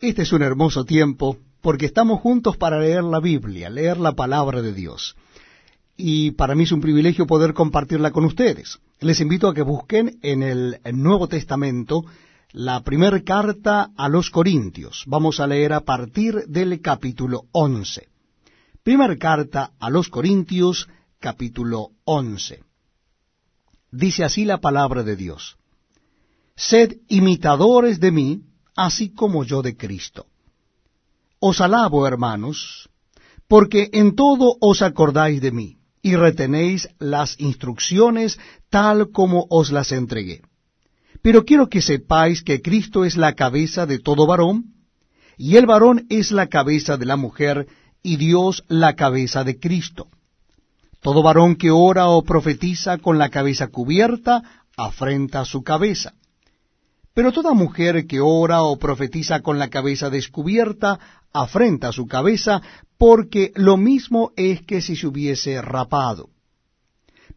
Este es un hermoso tiempo porque estamos juntos para leer la Biblia, leer la palabra de Dios. Y para mí es un privilegio poder compartirla con ustedes. Les invito a que busquen en el Nuevo Testamento la primera carta a los Corintios. Vamos a leer a partir del capítulo 11. Primera carta a los Corintios, capítulo 11. Dice así la palabra de Dios. Sed imitadores de mí, así como yo de Cristo. Os alabo, hermanos, porque en todo os acordáis de mí, y retenéis las instrucciones tal como os las entregué. Pero quiero que sepáis que Cristo es la cabeza de todo varón, y el varón es la cabeza de la mujer, y Dios la cabeza de Cristo. Todo varón que ora o profetiza con la cabeza cubierta, afrenta su cabeza pero toda mujer que ora o profetiza con la cabeza descubierta afrenta su cabeza, porque lo mismo es que si se hubiese rapado.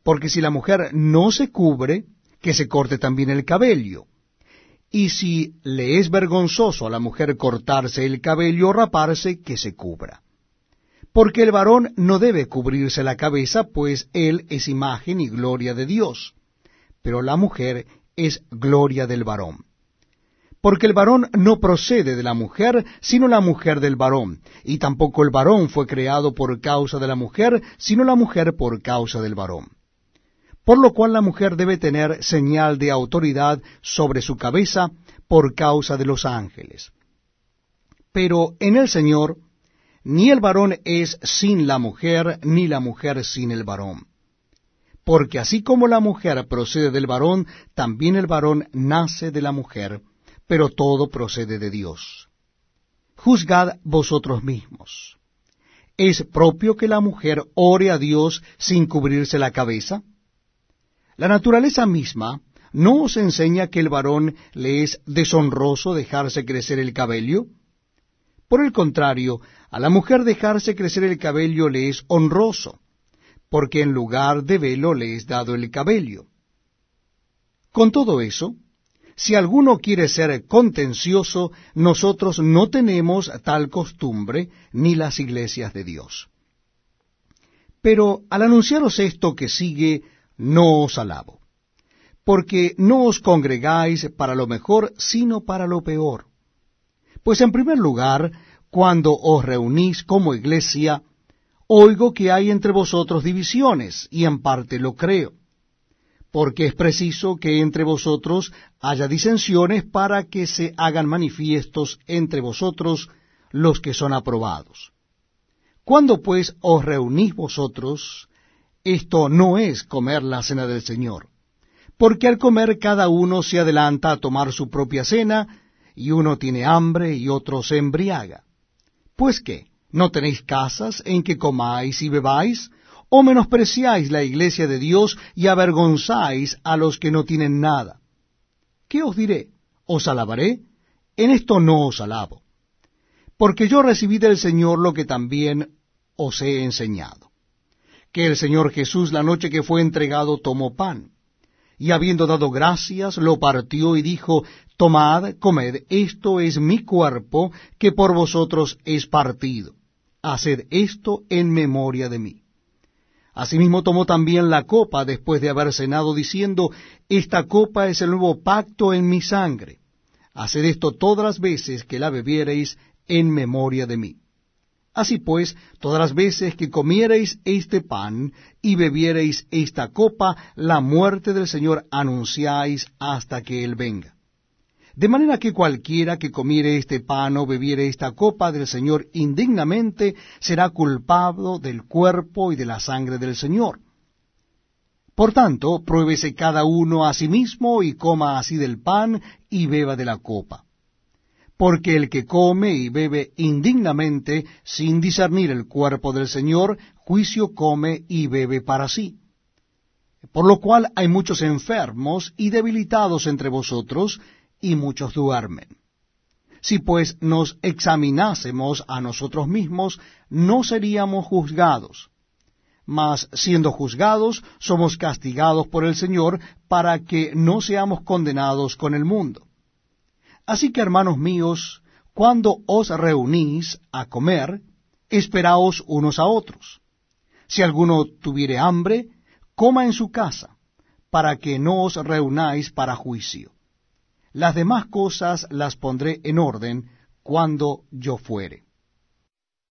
Porque si la mujer no se cubre, que se corte también el cabello. Y si le es vergonzoso a la mujer cortarse el cabello o raparse, que se cubra. Porque el varón no debe cubrirse la cabeza, pues él es imagen y gloria de Dios, pero la mujer es gloria del varón porque el varón no procede de la mujer, sino la mujer del varón, y tampoco el varón fue creado por causa de la mujer, sino la mujer por causa del varón. Por lo cual la mujer debe tener señal de autoridad sobre su cabeza por causa de los ángeles. Pero en el Señor, ni el varón es sin la mujer, ni la mujer sin el varón. Porque así como la mujer procede del varón, también el varón nace de la mujer, pero todo procede de Dios. Juzgad vosotros mismos. ¿Es propio que la mujer ore a Dios sin cubrirse la cabeza? La naturaleza misma no os enseña que el varón le es deshonroso dejarse crecer el cabello. Por el contrario, a la mujer dejarse crecer el cabello le es honroso, porque en lugar de velo le es dado el cabello. Con todo eso, si alguno quiere ser contencioso, nosotros no tenemos tal costumbre ni las iglesias de Dios. Pero al anunciaros esto que sigue, no os alabo, porque no os congregáis para lo mejor, sino para lo peor. Pues en primer lugar, cuando os reunís como iglesia, oigo que hay entre vosotros divisiones, y en parte lo creo porque es preciso que entre vosotros haya disensiones para que se hagan manifiestos entre vosotros los que son aprobados. Cuando pues os reunís vosotros, esto no es comer la cena del Señor, porque al comer cada uno se adelanta a tomar su propia cena, y uno tiene hambre y otro se embriaga. Pues qué, ¿no tenéis casas en que comáis y bebáis? ¿O menospreciáis la iglesia de Dios y avergonzáis a los que no tienen nada? ¿Qué os diré? ¿Os alabaré? En esto no os alabo. Porque yo recibí del Señor lo que también os he enseñado. Que el Señor Jesús la noche que fue entregado tomó pan, y habiendo dado gracias, lo partió y dijo, Tomad, comed, esto es mi cuerpo, que por vosotros es partido. Haced esto en memoria de mí. Asimismo tomó también la copa después de haber cenado, diciendo, Esta copa es el nuevo pacto en mi sangre. Haced esto todas las veces que la bebiereis en memoria de mí. Así pues, todas las veces que comiereis este pan y bebiereis esta copa, la muerte del Señor anunciáis hasta que Él venga. De manera que cualquiera que comiere este pan o bebiere esta copa del Señor indignamente será culpado del cuerpo y de la sangre del Señor. Por tanto, pruébese cada uno a sí mismo y coma así del pan y beba de la copa. Porque el que come y bebe indignamente, sin discernir el cuerpo del Señor, juicio come y bebe para sí. Por lo cual hay muchos enfermos y debilitados entre vosotros, y muchos duermen. Si pues nos examinásemos a nosotros mismos, no seríamos juzgados. Mas siendo juzgados, somos castigados por el Señor para que no seamos condenados con el mundo. Así que, hermanos míos, cuando os reunís a comer, esperaos unos a otros. Si alguno tuviere hambre, coma en su casa, para que no os reunáis para juicio las demás cosas las pondré en orden cuando yo fuere.